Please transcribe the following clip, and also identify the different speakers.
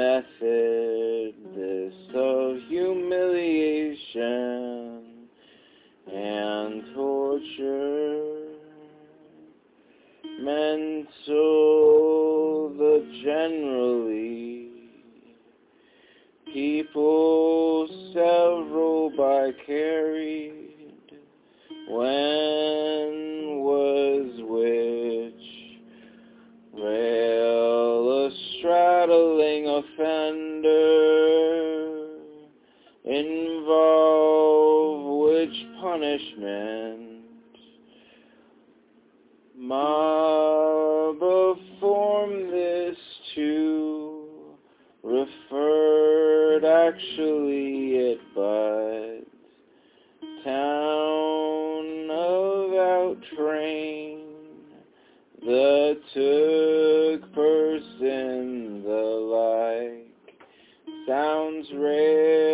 Speaker 1: method, this of humiliation and torture. Mental, the generally people several by carried when was which straddling offender involve which punishment? Ma perform this to referred actually it but town of out train the took sounds rare